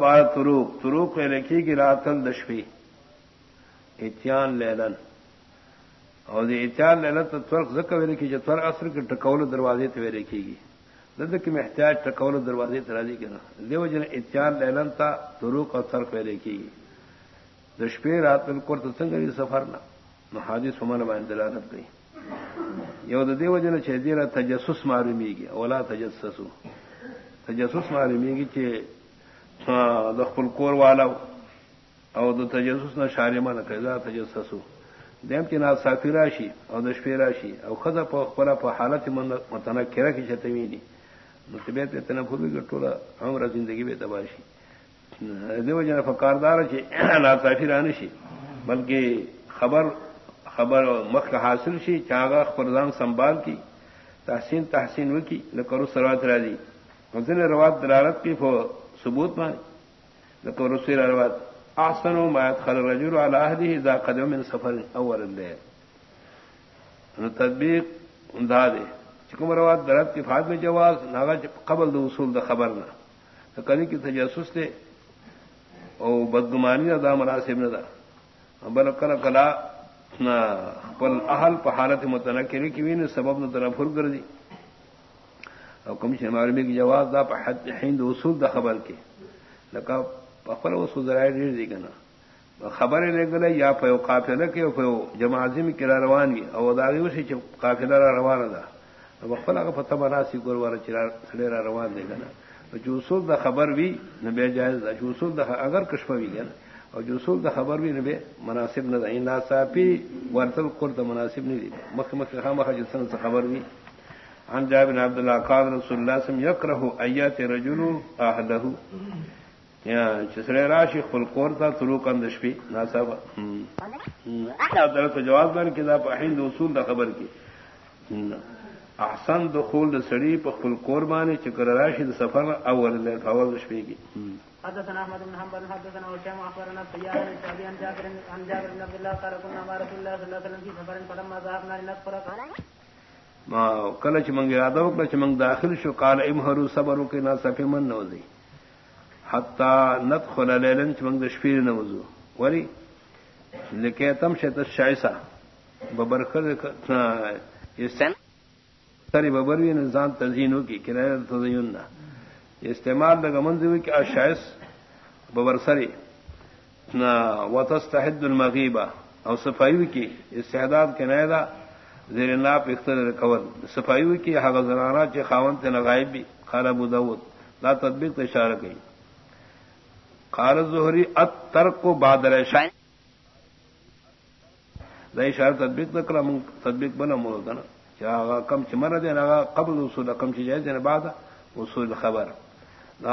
بار تروک تروک میں لکھی گی راتن دشفی اتیان لیلن. اور اتیان لیلن تو ترک زک وے لکھی جو تر اثر کے ٹکول دروازے تو لکھی گی. دد کی محتاج ٹکول دروازے ترازی کے نا دیو جن اتیان لیلن تا تروک اور ترک وے لکھی گی. دشپی رات بالکل تو سنگ سفر نہ. حادث سمن بائن دلالت گئی. یو دیو جن چیزیرا تجسس معلومی گی اولا تجسسو. تجسس معلومی گی کہ دخل کور والا او د تجسس نہ شارما نہ کذا تجسسو دیم کی نا سافی راشی او دشفی راشی او خذا په خپل په حالت من متنکره کی چتوی نی متبیت اتنا پھوبی گٹولا عمر زندگی به تباشی دیو جن فقاردار چی نا سافی رانشی بلکہ خبر خبر مخ حاصل شی چاغا خبردان سنبھال کی تحسین تحسین وکی لکرو سروات راضی وزن روات دلالت کی فو ثبوت مانے لکو رسول روات احسن و ما يدخل الرجل على اهله اذا قدم من سفر اول الليل. نو تطبیق دا دے چکم روات درد کی فات میں جواز ناغا قبل دو اصول دا خبر نہ تو کدی کی تجسس دے او بدگمانی دا مناسب نہ دا بل کلا کلا پل اہل پہ حالت متنکری کی وین سبب نہ تنفر کر دی اور کمیشن معلومی کی جواب دا پہ ہند اصول دا خبر کے لکا پخر اصول ذرائع ڈیر دی گنا خبر لے گلے یا پیو قافلہ کے پیو جماعظم کرا روانی او داغی اسی چھ قافلہ را روانہ دا بخفل اگر فتح مناسی گروارا چرا سڑے را روان دے گنا جو اصول دا خبر بھی نبے جائز دا جو اصول دا اگر کشف بھی گنا اور جو اصول دا خبر بھی نبے مناسب نہ دا ان ناصافی ورتل قرد مناسب نہیں دی مخ مخ خامخ جسن سے خبر بھی عن جابر عبد الله قال رسول الله صلى الله عليه وسلم يكره ايات رجل اهله یا چسرے راشی خپل کور تا طرق اندش پی ناسب حضرت جواب بن کدا په هند اصول د خبر کی. احسن دخول د سړی په خپل کور باندې چې کر سفر اول له اول شپې کی. حدثنا احمد بن حنبل، حدثنا وشام اخبرنا طيار بن سعد عن جابر عن جابر بن عبد الله قال كنا مع رسول الله صلى الله عليه وسلم في سفر فلما ذهبنا لنسفر کل چمنگ یادو کل چمنگ داخل شو کال امہرو صبرو کے نا سفی من نوزی حتا نت خلا لیلن چمنگ دشفیر نوزو وری لکے تم شیط شائسا ببر کر سری ببر بھی نظام تزینوں کی کرایہ تزین استعمال لگا منظر کہ اشائس ببر سری. وتستحد المغیبہ اور صفائی کی استعداد کے نیدا زیر ناپ اختر کول. صفائی کی حق زنانا چ خاون تے نغائب بھی. خال ابو داود. لا تطبیق اشارہ گئی قال الزهري الترك بعد العشاء. دا اشارہ تطبیق نہ کرا من تطبیق بنا مو دا نا چا کم چ مر دے نا قبل اصول، کم چ جائز دے بعد اصول خبر. لا